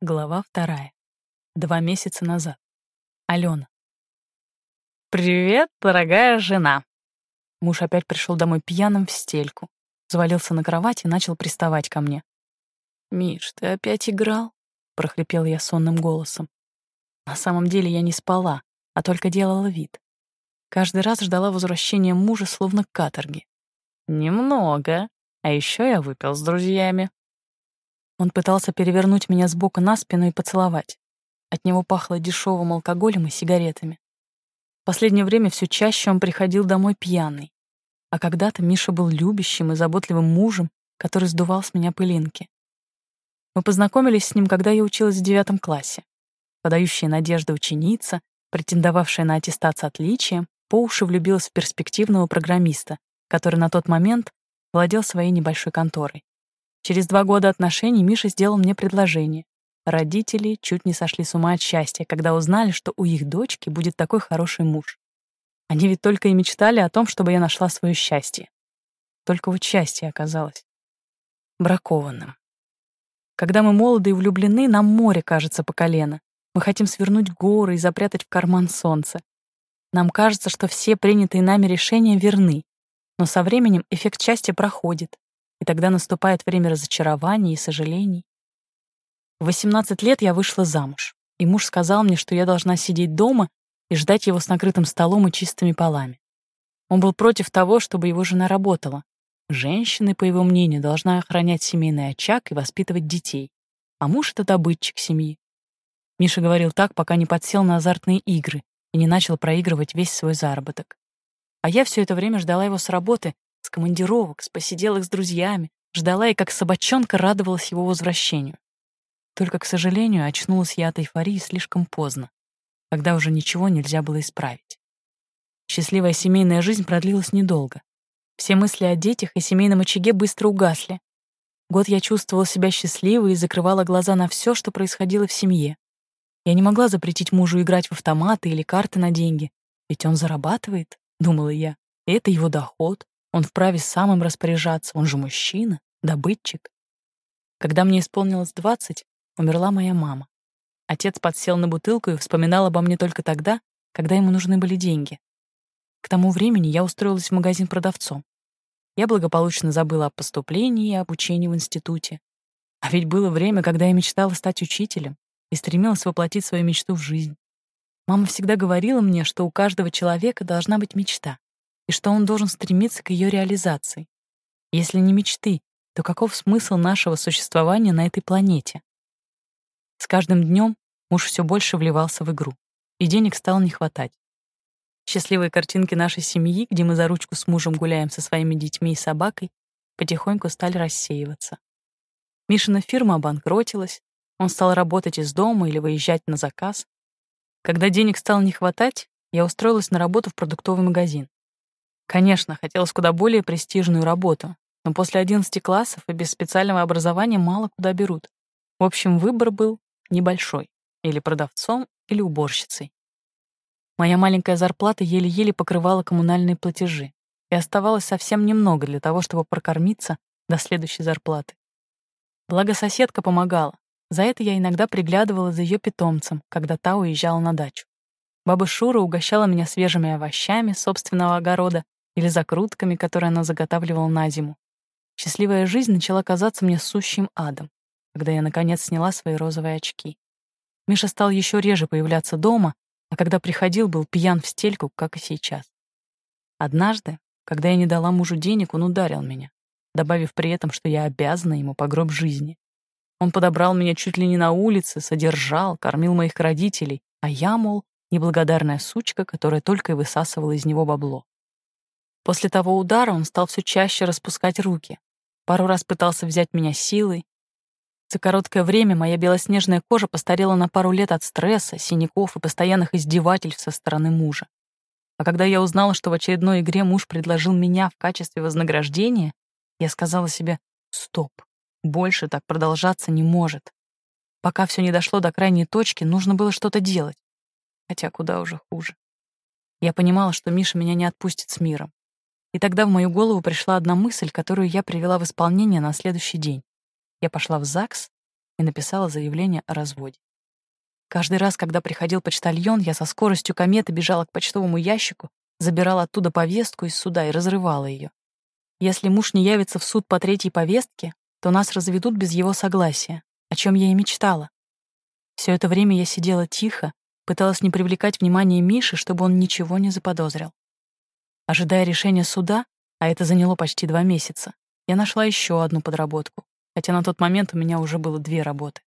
Глава вторая. Два месяца назад. Алена. «Привет, дорогая жена!» Муж опять пришел домой пьяным в стельку, завалился на кровать и начал приставать ко мне. «Миш, ты опять играл?» — прохрипел я сонным голосом. На самом деле я не спала, а только делала вид. Каждый раз ждала возвращения мужа, словно каторги. «Немного. А еще я выпил с друзьями». Он пытался перевернуть меня с бока на спину и поцеловать. От него пахло дешевым алкоголем и сигаретами. В последнее время все чаще он приходил домой пьяный. А когда-то Миша был любящим и заботливым мужем, который сдувал с меня пылинки. Мы познакомились с ним, когда я училась в девятом классе. Подающая надежды ученица, претендовавшая на аттестат с отличием, по уши влюбилась в перспективного программиста, который на тот момент владел своей небольшой конторой. Через два года отношений Миша сделал мне предложение. Родители чуть не сошли с ума от счастья, когда узнали, что у их дочки будет такой хороший муж. Они ведь только и мечтали о том, чтобы я нашла свое счастье. Только вот счастье оказалось бракованным. Когда мы молоды и влюблены, нам море кажется по колено. Мы хотим свернуть горы и запрятать в карман солнце. Нам кажется, что все принятые нами решения верны. Но со временем эффект счастья проходит, и тогда наступает время разочарований и сожалений. В 18 лет я вышла замуж, и муж сказал мне, что я должна сидеть дома и ждать его с накрытым столом и чистыми полами. Он был против того, чтобы его жена работала. Женщина, по его мнению, должна охранять семейный очаг и воспитывать детей, а муж — это добытчик семьи. Миша говорил так, пока не подсел на азартные игры и не начал проигрывать весь свой заработок. А я все это время ждала его с работы с командировок, с посиделок с друзьями, ждала и как собачонка радовалась его возвращению. Только, к сожалению, очнулась я от эйфории слишком поздно, когда уже ничего нельзя было исправить. Счастливая семейная жизнь продлилась недолго. Все мысли о детях и семейном очаге быстро угасли. Год я чувствовала себя счастливой и закрывала глаза на все, что происходило в семье. Я не могла запретить мужу играть в автоматы или карты на деньги, ведь он зарабатывает, думала я, и это его доход, он вправе самым распоряжаться, он же мужчина, добытчик. Когда мне исполнилось двадцать, умерла моя мама. Отец подсел на бутылку и вспоминал обо мне только тогда, когда ему нужны были деньги. К тому времени я устроилась в магазин продавцом. Я благополучно забыла о поступлении и обучении в институте. А ведь было время, когда я мечтала стать учителем и стремилась воплотить свою мечту в жизнь. Мама всегда говорила мне, что у каждого человека должна быть мечта и что он должен стремиться к ее реализации. Если не мечты, то каков смысл нашего существования на этой планете? С каждым днем муж все больше вливался в игру, и денег стало не хватать. Счастливые картинки нашей семьи, где мы за ручку с мужем гуляем со своими детьми и собакой, потихоньку стали рассеиваться. Мишина фирма обанкротилась, он стал работать из дома или выезжать на заказ. Когда денег стало не хватать, я устроилась на работу в продуктовый магазин. Конечно, хотелось куда более престижную работу, но после 11 классов и без специального образования мало куда берут. В общем, выбор был небольшой. Или продавцом, или уборщицей. Моя маленькая зарплата еле-еле покрывала коммунальные платежи, и оставалось совсем немного для того, чтобы прокормиться до следующей зарплаты. Благо соседка помогала. За это я иногда приглядывала за ее питомцем, когда та уезжала на дачу. Баба Шура угощала меня свежими овощами собственного огорода или закрутками, которые она заготавливала на зиму. Счастливая жизнь начала казаться мне сущим адом, когда я, наконец, сняла свои розовые очки. Миша стал еще реже появляться дома, а когда приходил, был пьян в стельку, как и сейчас. Однажды, когда я не дала мужу денег, он ударил меня, добавив при этом, что я обязана ему по гроб жизни. Он подобрал меня чуть ли не на улице, содержал, кормил моих родителей, а я, мол, неблагодарная сучка, которая только и высасывала из него бабло. После того удара он стал все чаще распускать руки. Пару раз пытался взять меня силой. За короткое время моя белоснежная кожа постарела на пару лет от стресса, синяков и постоянных издевательств со стороны мужа. А когда я узнала, что в очередной игре муж предложил меня в качестве вознаграждения, я сказала себе «Стоп, больше так продолжаться не может». Пока все не дошло до крайней точки, нужно было что-то делать. Хотя куда уже хуже. Я понимала, что Миша меня не отпустит с миром. И тогда в мою голову пришла одна мысль, которую я привела в исполнение на следующий день. Я пошла в ЗАГС и написала заявление о разводе. Каждый раз, когда приходил почтальон, я со скоростью кометы бежала к почтовому ящику, забирала оттуда повестку из суда и разрывала ее. Если муж не явится в суд по третьей повестке, то нас разведут без его согласия, о чем я и мечтала. Все это время я сидела тихо, пыталась не привлекать внимание Миши, чтобы он ничего не заподозрил. Ожидая решения суда, а это заняло почти два месяца, я нашла еще одну подработку, хотя на тот момент у меня уже было две работы.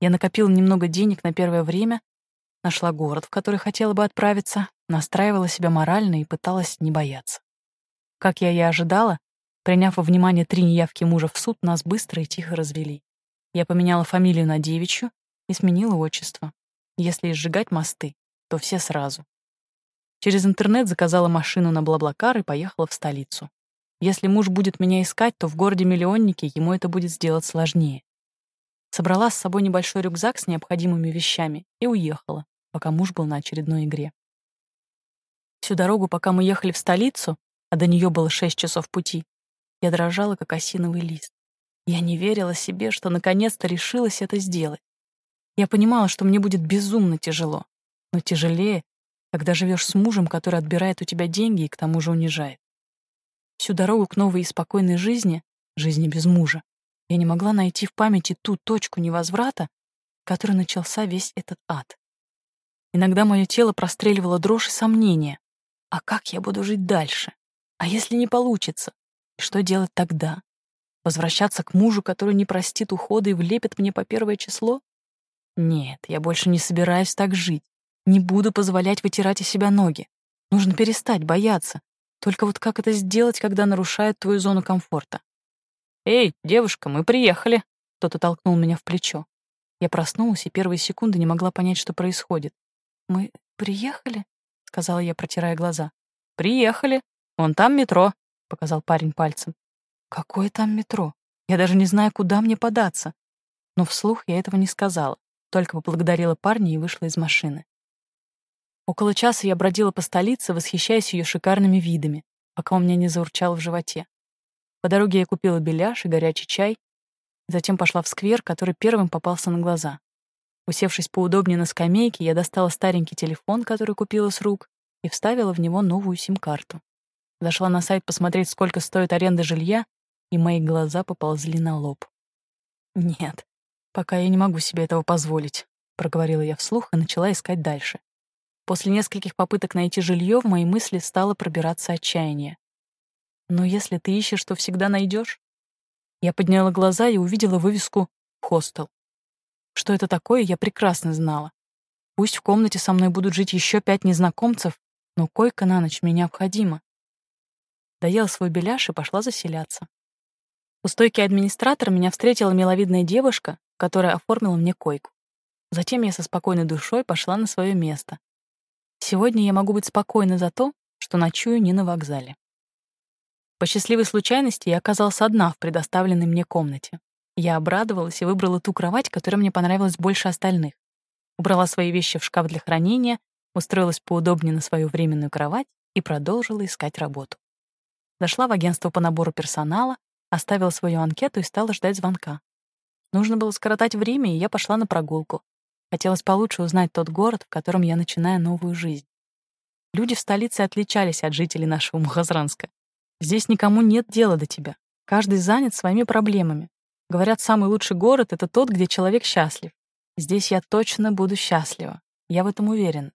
Я накопила немного денег на первое время, нашла город, в который хотела бы отправиться, настраивала себя морально и пыталась не бояться. Как я и ожидала, Приняв во внимание три неявки мужа в суд, нас быстро и тихо развели. Я поменяла фамилию на девичью и сменила отчество. Если сжигать мосты, то все сразу. Через интернет заказала машину на Блаблакар и поехала в столицу. Если муж будет меня искать, то в городе-миллионнике ему это будет сделать сложнее. Собрала с собой небольшой рюкзак с необходимыми вещами и уехала, пока муж был на очередной игре. Всю дорогу, пока мы ехали в столицу, а до нее было шесть часов пути, я дрожала, как осиновый лист. Я не верила себе, что наконец-то решилась это сделать. Я понимала, что мне будет безумно тяжело. Но тяжелее, когда живешь с мужем, который отбирает у тебя деньги и к тому же унижает. Всю дорогу к новой и спокойной жизни, жизни без мужа, я не могла найти в памяти ту точку невозврата, которой начался весь этот ад. Иногда мое тело простреливало дрожь и сомнения. А как я буду жить дальше? А если не получится? И что делать тогда? Возвращаться к мужу, который не простит ухода и влепит мне по первое число? Нет, я больше не собираюсь так жить. Не буду позволять вытирать из себя ноги. Нужно перестать бояться. Только вот как это сделать, когда нарушает твою зону комфорта? «Эй, девушка, мы приехали!» Кто-то толкнул меня в плечо. Я проснулась и первые секунды не могла понять, что происходит. «Мы приехали?» — сказала я, протирая глаза. «Приехали. Вон там метро. — показал парень пальцем. «Какое там метро? Я даже не знаю, куда мне податься». Но вслух я этого не сказала, только поблагодарила парня и вышла из машины. Около часа я бродила по столице, восхищаясь ее шикарными видами, пока у меня не заурчало в животе. По дороге я купила беляш и горячий чай, затем пошла в сквер, который первым попался на глаза. Усевшись поудобнее на скамейке, я достала старенький телефон, который купила с рук, и вставила в него новую сим-карту. Зашла на сайт посмотреть, сколько стоит аренда жилья, и мои глаза поползли на лоб. «Нет, пока я не могу себе этого позволить», — проговорила я вслух и начала искать дальше. После нескольких попыток найти жилье в мои мысли стало пробираться отчаяние. «Но если ты ищешь, то всегда найдешь. Я подняла глаза и увидела вывеску «Хостел». Что это такое, я прекрасно знала. Пусть в комнате со мной будут жить еще пять незнакомцев, но койка на ночь мне необходима доела свой беляш и пошла заселяться. У стойки администратора меня встретила миловидная девушка, которая оформила мне койку. Затем я со спокойной душой пошла на свое место. Сегодня я могу быть спокойна за то, что ночую не на вокзале. По счастливой случайности я оказалась одна в предоставленной мне комнате. Я обрадовалась и выбрала ту кровать, которая мне понравилась больше остальных. Убрала свои вещи в шкаф для хранения, устроилась поудобнее на свою временную кровать и продолжила искать работу. Зашла в агентство по набору персонала, оставила свою анкету и стала ждать звонка. Нужно было скоротать время, и я пошла на прогулку. Хотелось получше узнать тот город, в котором я начинаю новую жизнь. Люди в столице отличались от жителей нашего Мухазранска. Здесь никому нет дела до тебя. Каждый занят своими проблемами. Говорят, самый лучший город — это тот, где человек счастлив. Здесь я точно буду счастлива. Я в этом уверен.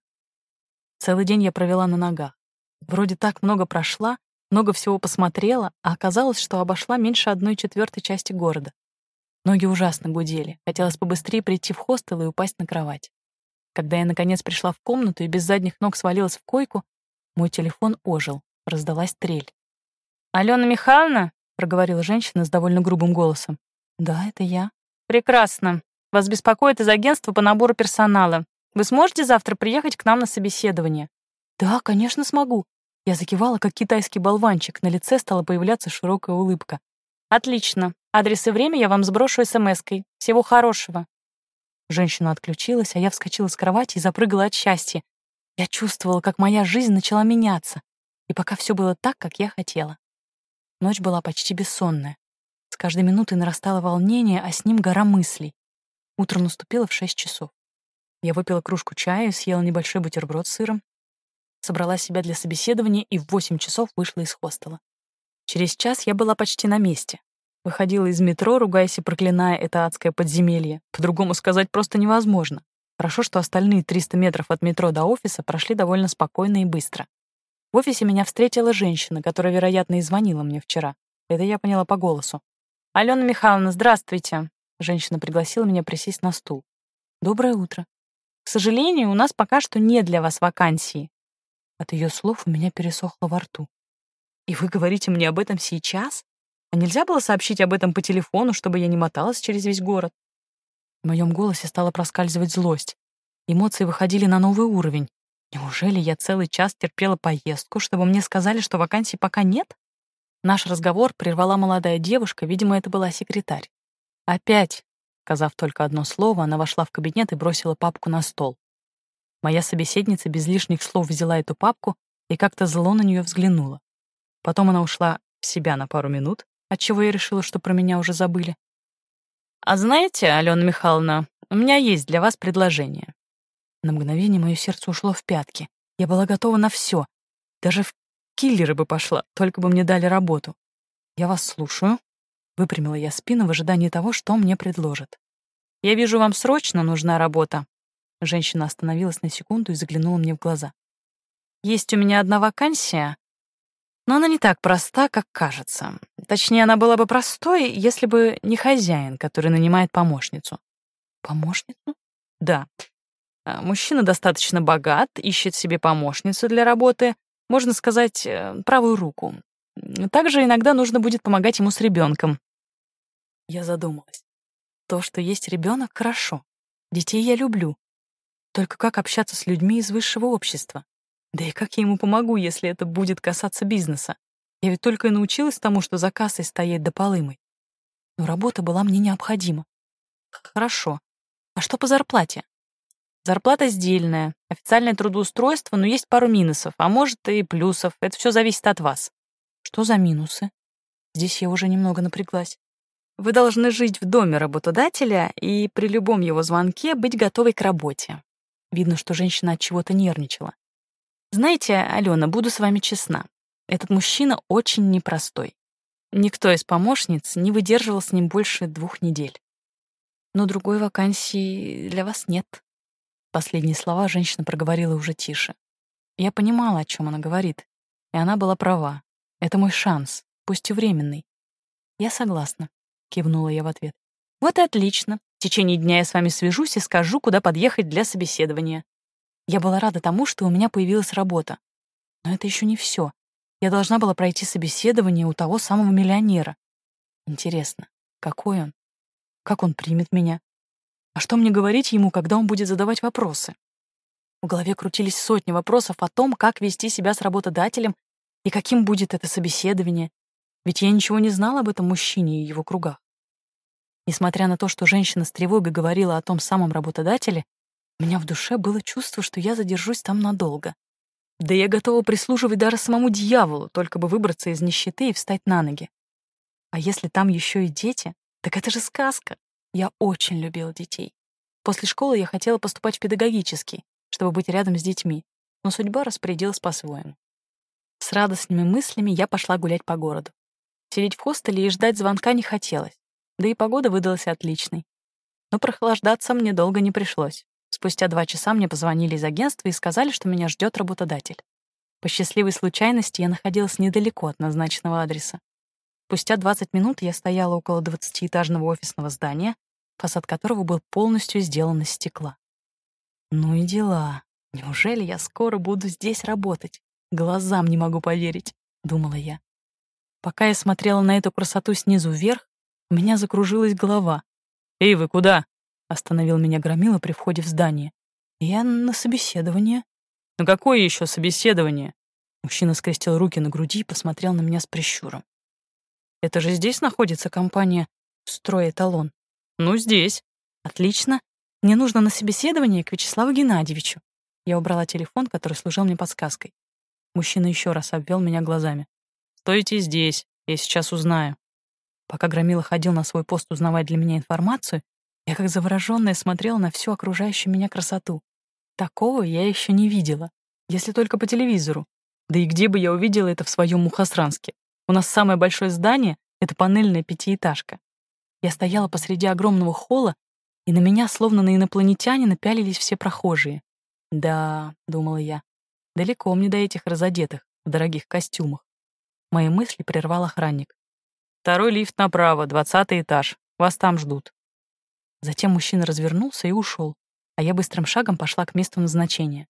Целый день я провела на ногах. Вроде так много прошла, много всего посмотрела, а оказалось, что обошла меньше одной четвертой части города. Ноги ужасно гудели. Хотелось побыстрее прийти в хостел и упасть на кровать. Когда я, наконец, пришла в комнату и без задних ног свалилась в койку, мой телефон ожил, раздалась трель. «Алена Михайловна?» — проговорила женщина с довольно грубым голосом. «Да, это я». «Прекрасно. Вас беспокоит из агентства по набору персонала. Вы сможете завтра приехать к нам на собеседование?» «Да, конечно, смогу. Я закивала, как китайский болванчик, на лице стала появляться широкая улыбка. «Отлично. Адрес и время я вам сброшу смс-кой. Всего хорошего». Женщина отключилась, а я вскочила с кровати и запрыгала от счастья. Я чувствовала, как моя жизнь начала меняться, и пока все было так, как я хотела. Ночь была почти бессонная. С каждой минутой нарастало волнение, а с ним гора мыслей. Утро наступило в шесть часов. Я выпила кружку чая, съела небольшой бутерброд с сыром, собрала себя для собеседования и в восемь часов вышла из хостела. Через час я была почти на месте. Выходила из метро, ругаясь и проклиная это адское подземелье. По-другому сказать просто невозможно. Хорошо, что остальные 300 метров от метро до офиса прошли довольно спокойно и быстро. В офисе меня встретила женщина, которая, вероятно, и звонила мне вчера. Это я поняла по голосу. «Алена Михайловна, здравствуйте!» Женщина пригласила меня присесть на стул. «Доброе утро. К сожалению, у нас пока что нет для вас вакансии». От ее слов у меня пересохло во рту. «И вы говорите мне об этом сейчас? А нельзя было сообщить об этом по телефону, чтобы я не моталась через весь город?» В моем голосе стала проскальзывать злость. Эмоции выходили на новый уровень. Неужели я целый час терпела поездку, чтобы мне сказали, что вакансий пока нет? Наш разговор прервала молодая девушка, видимо, это была секретарь. «Опять!» Сказав только одно слово, она вошла в кабинет и бросила папку на стол. Моя собеседница без лишних слов взяла эту папку и как-то зло на нее взглянула. Потом она ушла в себя на пару минут, отчего я решила, что про меня уже забыли. «А знаете, Алена Михайловна, у меня есть для вас предложение». На мгновение мое сердце ушло в пятки. Я была готова на все, Даже в киллеры бы пошла, только бы мне дали работу. «Я вас слушаю», — выпрямила я спину в ожидании того, что мне предложат. «Я вижу, вам срочно нужна работа». Женщина остановилась на секунду и заглянула мне в глаза. «Есть у меня одна вакансия, но она не так проста, как кажется. Точнее, она была бы простой, если бы не хозяин, который нанимает помощницу». «Помощницу?» «Да. А, мужчина достаточно богат, ищет себе помощницу для работы, можно сказать, э, правую руку. Также иногда нужно будет помогать ему с ребенком. Я задумалась. То, что есть ребенок, хорошо. Детей я люблю. Только как общаться с людьми из высшего общества? Да и как я ему помогу, если это будет касаться бизнеса? Я ведь только и научилась тому, что за кассой стоять до полымой. Но работа была мне необходима. Хорошо. А что по зарплате? Зарплата сдельная, официальное трудоустройство, но есть пару минусов, а может и плюсов. Это все зависит от вас. Что за минусы? Здесь я уже немного напряглась. Вы должны жить в доме работодателя и при любом его звонке быть готовой к работе. Видно, что женщина от чего-то нервничала. Знаете, Алена, буду с вами честна. Этот мужчина очень непростой. Никто из помощниц не выдерживал с ним больше двух недель. Но другой вакансии для вас нет. Последние слова женщина проговорила уже тише. Я понимала, о чем она говорит, и она была права. Это мой шанс, пусть и временный. Я согласна, кивнула я в ответ. Вот и отлично. В течение дня я с вами свяжусь и скажу, куда подъехать для собеседования. Я была рада тому, что у меня появилась работа. Но это еще не все. Я должна была пройти собеседование у того самого миллионера. Интересно, какой он? Как он примет меня? А что мне говорить ему, когда он будет задавать вопросы? В голове крутились сотни вопросов о том, как вести себя с работодателем и каким будет это собеседование, ведь я ничего не знала об этом мужчине и его кругах. Несмотря на то, что женщина с тревогой говорила о том самом работодателе, у меня в душе было чувство, что я задержусь там надолго. Да я готова прислуживать даже самому дьяволу, только бы выбраться из нищеты и встать на ноги. А если там еще и дети, так это же сказка. Я очень любила детей. После школы я хотела поступать в педагогический, чтобы быть рядом с детьми, но судьба распорядилась по-своему. С радостными мыслями я пошла гулять по городу. Сидеть в хостеле и ждать звонка не хотелось, да и погода выдалась отличной. Но прохлаждаться мне долго не пришлось. Спустя два часа мне позвонили из агентства и сказали, что меня ждет работодатель. По счастливой случайности я находилась недалеко от назначенного адреса. Спустя 20 минут я стояла около двадцатиэтажного офисного здания, фасад которого был полностью сделан из стекла. Ну и дела. Неужели я скоро буду здесь работать? Глазам не могу поверить, думала я. Пока я смотрела на эту красоту снизу вверх, у меня закружилась голова. «Эй, вы куда?» — остановил меня Громила при входе в здание. «Я на собеседование». «На какое еще собеседование?» Мужчина скрестил руки на груди и посмотрел на меня с прищуром. «Это же здесь находится компания «Стройэталон». «Ну, здесь». «Отлично. Мне нужно на собеседование к Вячеславу Геннадьевичу». Я убрала телефон, который служил мне подсказкой. Мужчина еще раз обвел меня глазами. «Стойте здесь, я сейчас узнаю». Пока Громила ходил на свой пост узнавать для меня информацию, Я как заворожённая смотрела на всю окружающую меня красоту. Такого я еще не видела, если только по телевизору. Да и где бы я увидела это в своем Мухосранске? У нас самое большое здание — это панельная пятиэтажка. Я стояла посреди огромного холла, и на меня, словно на инопланетянина, пялились все прохожие. «Да», — думала я, — «далеко мне до этих разодетых, в дорогих костюмах». Мои мысли прервал охранник. «Второй лифт направо, двадцатый этаж. Вас там ждут». Затем мужчина развернулся и ушел, а я быстрым шагом пошла к месту назначения.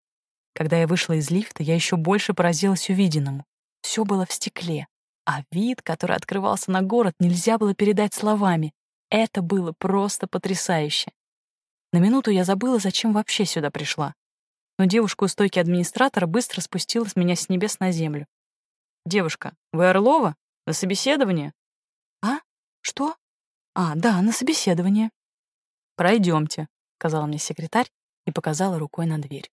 Когда я вышла из лифта, я еще больше поразилась увиденному. Все было в стекле, а вид, который открывался на город, нельзя было передать словами. Это было просто потрясающе. На минуту я забыла, зачем вообще сюда пришла. Но девушка у стойки администратора быстро спустила с меня с небес на землю. «Девушка, вы Орлова? На собеседование?» «А? Что? А, да, на собеседование». «Пройдемте», — сказала мне секретарь и показала рукой на дверь.